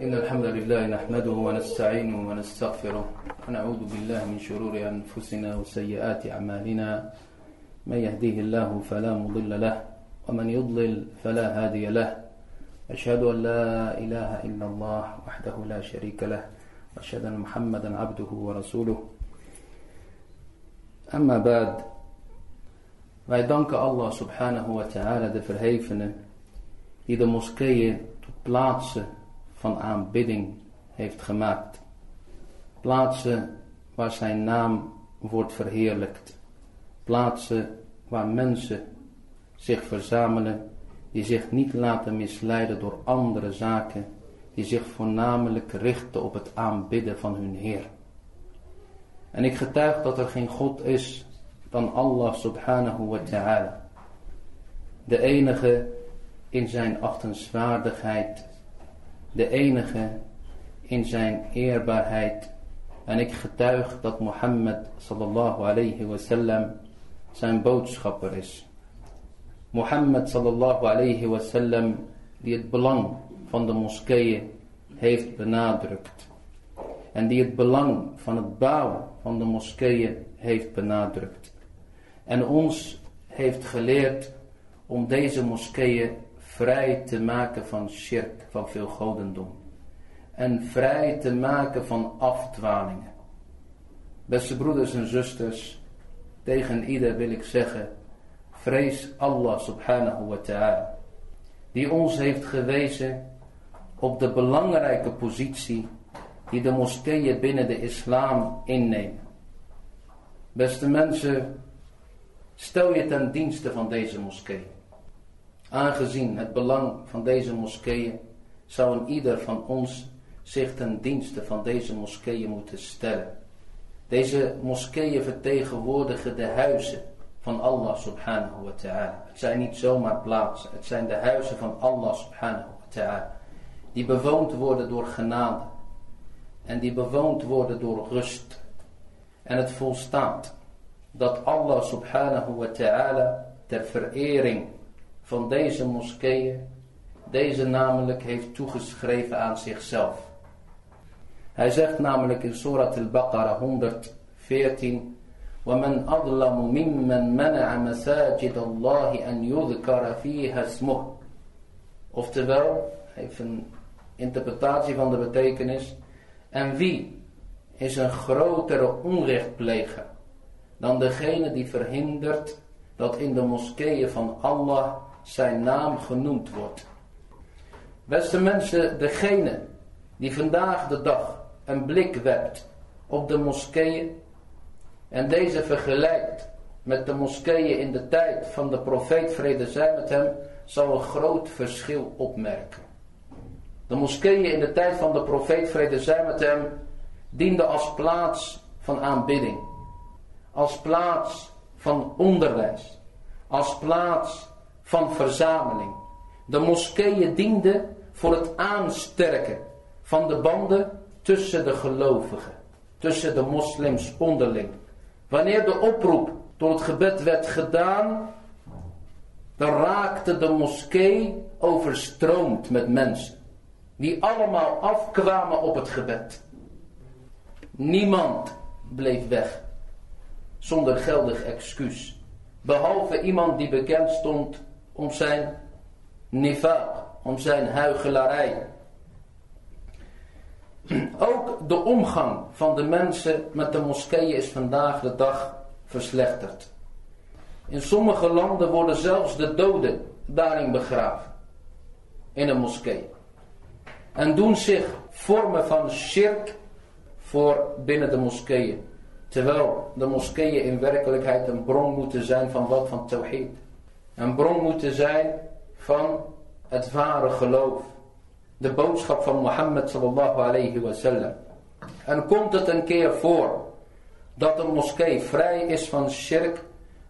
إن الحمد لله نحمده ونستعينه ونستغفره ونعوذ بالله من شرور أنفسنا وسيئات أعمالنا. من يهديه الله فلا مضل له ومن يضلل فلا هادي له. أشهد أن لا إله إلا الله وحده لا شريك له وأشهد أن محمدا عبده ورسوله. أما بعد Wij danken Allah subhanahu wa ta'ala de verhevene die de moskeeën tot plaatsen van aanbidding heeft gemaakt. Plaatsen waar zijn naam wordt verheerlijkt. Plaatsen waar mensen zich verzamelen die zich niet laten misleiden door andere zaken, die zich voornamelijk richten op het aanbidden van hun Heer. En ik getuig dat er geen God is dan Allah subhanahu wa ta'ala. De enige in zijn achtenswaardigheid, de enige in zijn eerbaarheid. En ik getuig dat Mohammed sallallahu alayhi wa sallam zijn boodschapper is. Mohammed sallallahu alayhi wa sallam die het belang van de moskeeën heeft benadrukt. En die het belang van het bouwen van de moskeeën heeft benadrukt. En ons heeft geleerd om deze moskeeën vrij te maken van shirk, van veel godendom. En vrij te maken van afdwalingen. Beste broeders en zusters, tegen ieder wil ik zeggen, vrees Allah subhanahu wa ta'ala. Die ons heeft gewezen op de belangrijke positie die de moskeeën binnen de islam innemen. Beste mensen, stel je ten dienste van deze moskee. Aangezien het belang van deze moskeeën zou een ieder van ons zich ten dienste van deze moskeeën moeten stellen. Deze moskeeën vertegenwoordigen de huizen van Allah subhanahu wa ta'ala. Het zijn niet zomaar plaatsen, het zijn de huizen van Allah subhanahu wa ta'ala. Die bewoond worden door genade. En die bewoond worden door rust. En het volstaat dat Allah subhanahu wa ta'ala ter verering van deze moskeeën, deze namelijk heeft toegeschreven aan zichzelf. Hij zegt namelijk in Surat al-Baqarah 114, وَمَنْ أَظْلَمُ مِمَّنْ مَنَعَ مَسَاجِدَ اللَّهِ أَنْ يُذْكَرَ فِيهَا اسْمُهُ Oftewel, even een interpretatie van de betekenis, en wie is een grotere onrechtpleger dan degene die verhindert dat in de moskeeën van Allah zijn naam genoemd wordt. Beste mensen, degene die vandaag de dag een blik werpt op de moskeeën en deze vergelijkt met de moskeeën in de tijd van de profeet vrede zij met hem, zal een groot verschil opmerken. De moskeeën in de tijd van de profeet vrede zij met hem dienden als plaats van aanbidding, als plaats van onderwijs, als plaats van verzameling. De moskeeën dienden voor het aansterken van de banden tussen de gelovigen, tussen de moslims onderling. Wanneer de oproep tot het gebed werd gedaan, dan raakte de moskee overstroomd met mensen. Die allemaal afkwamen op het gebed. Niemand bleef weg. Zonder geldig excuus. Behalve iemand die bekend stond om zijn nifaq, om zijn huigelarij. Ook de omgang van de mensen met de moskeeën is vandaag de dag verslechterd. In sommige landen worden zelfs de doden daarin begraven. In een moskee. En doen zich vormen van shirk voor binnen de moskeeën. Terwijl de moskeeën in werkelijkheid een bron moeten zijn van wat? Van tawhid. Een bron moeten zijn van het ware geloof. De boodschap van Mohammed sallallahu alayhi wa sallam. En komt het een keer voor dat een moskee vrij is van shirk,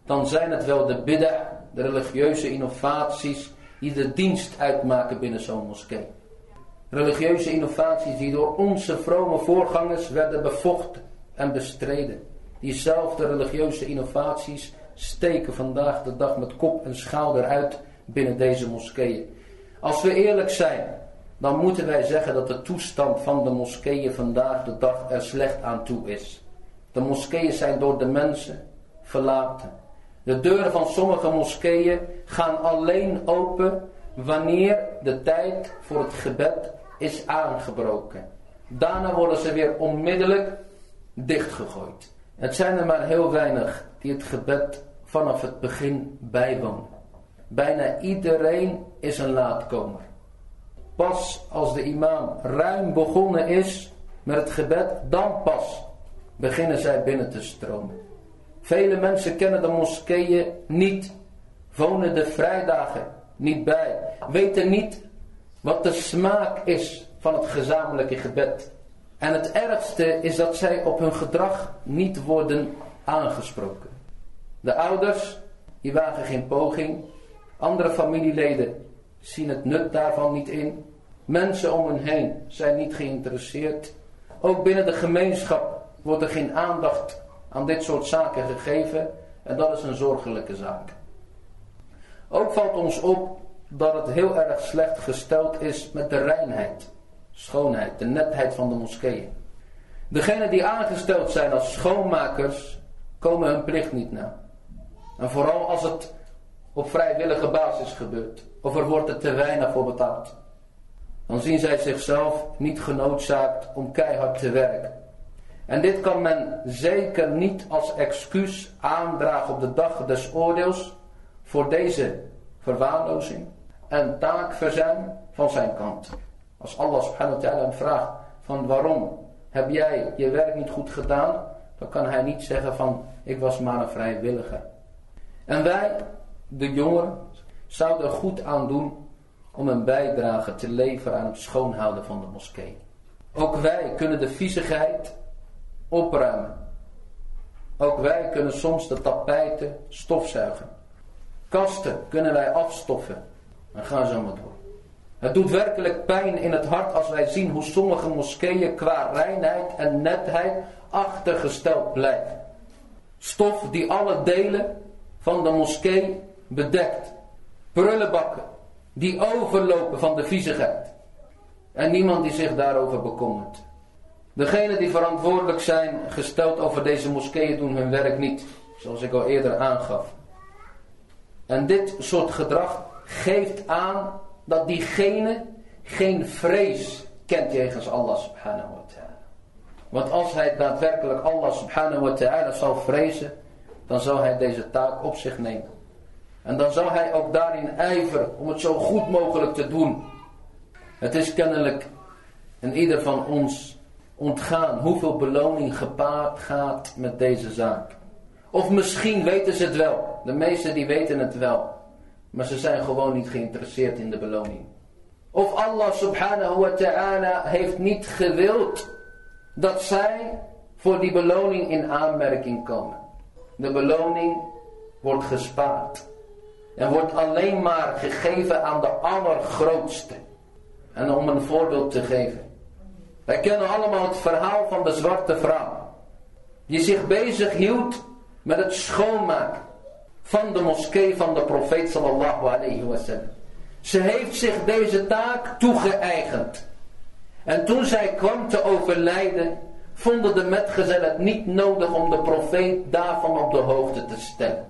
dan zijn het wel de bid'ah, de religieuze innovaties, die de dienst uitmaken binnen zo'n moskee. Religieuze innovaties die door onze vrome voorgangers werden bevochten en bestreden. Diezelfde religieuze innovaties steken vandaag de dag met kop en schouder uit binnen deze moskeeën. Als we eerlijk zijn, dan moeten wij zeggen dat de toestand van de moskeeën vandaag de dag er slecht aan toe is. De moskeeën zijn door de mensen verlaten. De deuren van sommige moskeeën gaan alleen open wanneer de tijd voor het gebed is aangebroken. Daarna worden ze weer onmiddellijk dichtgegooid. Het zijn er maar heel weinig die het gebed vanaf het begin bijwonen. Bijna iedereen is een laatkomer. Pas als de imam ruim begonnen is met het gebed, dan pas beginnen zij binnen te stromen. Vele mensen kennen de moskeeën niet, wonen de vrijdagen niet bij, weten niet wat de smaak is van het gezamenlijke gebed. En het ergste is dat zij op hun gedrag niet worden aangesproken. De ouders, die wagen geen poging. Andere familieleden zien het nut daarvan niet in. Mensen om hen heen zijn niet geïnteresseerd. Ook binnen de gemeenschap wordt er geen aandacht aan dit soort zaken gegeven. En dat is een zorgelijke zaak. Ook valt ons op dat het heel erg slecht gesteld is met de reinheid, schoonheid, de netheid van de moskeeën. Degenen die aangesteld zijn als schoonmakers komen hun plicht niet na. En vooral als het op vrijwillige basis gebeurt, of er wordt er te weinig voor betaald. Dan zien zij zichzelf niet genoodzaakt om keihard te werken. En dit kan men zeker niet als excuus aandragen op de dag des oordeels voor deze verwaarlozing en taakverzuim van zijn kant. Als Allah subhanahu wa ta'ala hem vraagt van waarom heb jij je werk niet goed gedaan, dan kan hij niet zeggen van ik was maar een vrijwilliger. En wij, de jongeren, zouden er goed aan doen om een bijdrage te leveren aan het schoonhouden van de moskee. Ook wij kunnen de viezigheid opruimen. Ook wij kunnen soms de tapijten stofzuigen. Kasten kunnen wij afstoffen. En ga zo maar door. Het doet werkelijk pijn in het hart als wij zien hoe sommige moskeeën qua reinheid en netheid achtergesteld blijven. Stof die alle delen van de moskee bedekt. Prullenbakken die overlopen van de viezigheid. En niemand die zich daarover bekommert. Degenen die verantwoordelijk zijn gesteld over deze moskeeën doen hun werk niet. Zoals ik al eerder aangaf. En dit soort gedrag geeft aan dat diegene geen vrees kent jegens Allah subhanahu wa ta'ala. Want als hij daadwerkelijk Allah subhanahu wa ta'ala zal vrezen, dan zal hij deze taak op zich nemen. En dan zal hij ook daarin ijveren om het zo goed mogelijk te doen. Het is kennelijk in ieder van ons ontgaan hoeveel beloning gepaard gaat met deze zaak. Of misschien weten ze het wel. De meesten die weten het wel. Maar ze zijn gewoon niet geïnteresseerd in de beloning. Of Allah subhanahu wa ta'ala heeft niet gewild dat zij voor die beloning in aanmerking komen. De beloning wordt gespaard. En wordt alleen maar gegeven aan de allergrootste. En om een voorbeeld te geven. Wij kennen allemaal het verhaal van de zwarte vrouw. Die zich bezig hield met het schoonmaken van de moskee van de profeet sallallahu alayhi wasallam. Ze heeft zich deze taak toegeëigend. En toen zij kwam te overlijden, vonden de metgezellen het niet nodig om de profeet daarvan op de hoogte te stellen.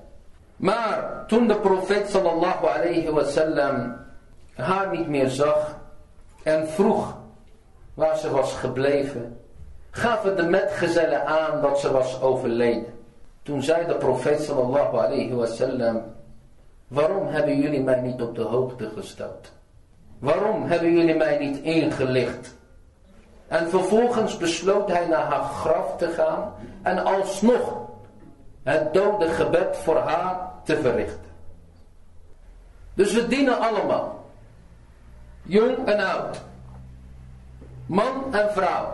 Maar toen de profeet sallallahu alayhi wasallam haar niet meer zag en vroeg waar ze was gebleven, gaven de metgezellen aan dat ze was overleden. Toen zei de profeet sallallahu alayhi wasallam, waarom hebben jullie mij niet op de hoogte gesteld? Waarom hebben jullie mij niet ingelicht? En vervolgens besloot hij naar haar graf te gaan en alsnog het dode gebed voor haar te verrichten. Dus we dienen allemaal, jong en oud, man en vrouw,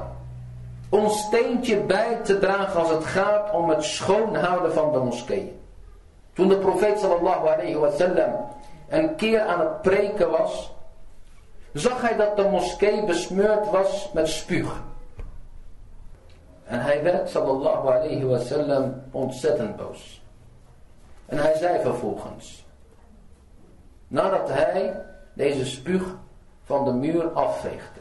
ons steentje bij te dragen als het gaat om het schoonhouden van de moskee. Toen de profeet sallallahu alayhi wa sallam een keer aan het preken was, zag hij dat de moskee besmeurd was met spuug. En hij werd sallallahu alayhi wa sallam ontzettend boos. En hij zei vervolgens, nadat hij deze spuug van de muur afveegde.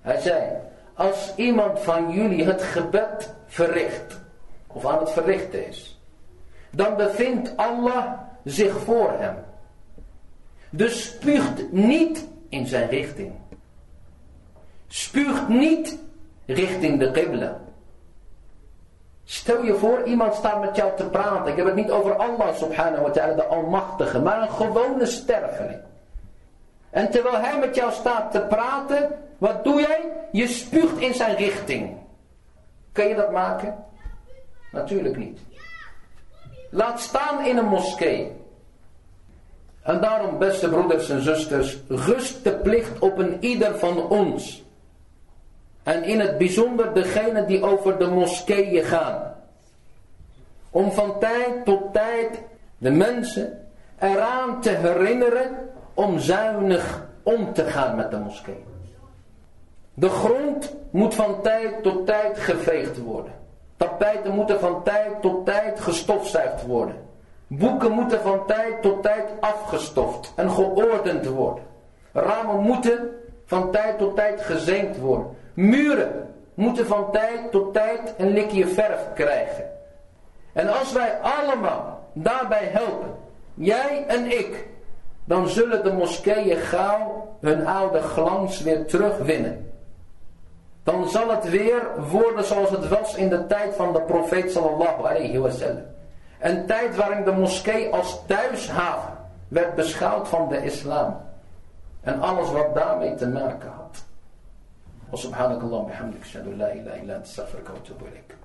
Hij zei, als iemand van jullie het gebed verricht, of aan het verrichten is, dan bevindt Allah zich voor hem. Dus spuugt niet in zijn richting. Spuugt niet richting de Qibla. Stel je voor, iemand staat met jou te praten. Ik heb het niet over Allah subhanahu wa ta'ala, de Almachtige, maar een gewone sterveling. En terwijl hij met jou staat te praten, wat doe jij? Je spuugt in zijn richting. Kun je dat maken? Natuurlijk niet. Laat staan in een moskee. En daarom, beste broeders en zusters, rust de plicht op een ieder van ons. En in het bijzonder degene die over de moskeeën gaan. Om van tijd tot tijd de mensen eraan te herinneren om zuinig om te gaan met de moskee. De grond moet van tijd tot tijd geveegd worden. Tapijten moeten van tijd tot tijd gestofzuigd worden. Boeken moeten van tijd tot tijd afgestoft en geordend worden. Ramen moeten van tijd tot tijd gezinkt worden. Muren moeten van tijd tot tijd een likje verf krijgen. En als wij allemaal daarbij helpen, jij en ik, dan zullen de moskeeën gauw hun oude glans weer terugwinnen. Dan zal het weer worden zoals het was in de tijd van de profeet sallallahu alayhi wasallam. Een tijd waarin de moskee als thuishaven werd beschouwd van de islam. En alles wat daarmee te maken had. وسبحانك اللهم وبحمدك اشهد ان لا اله الا انت استغفرك واتوب اليك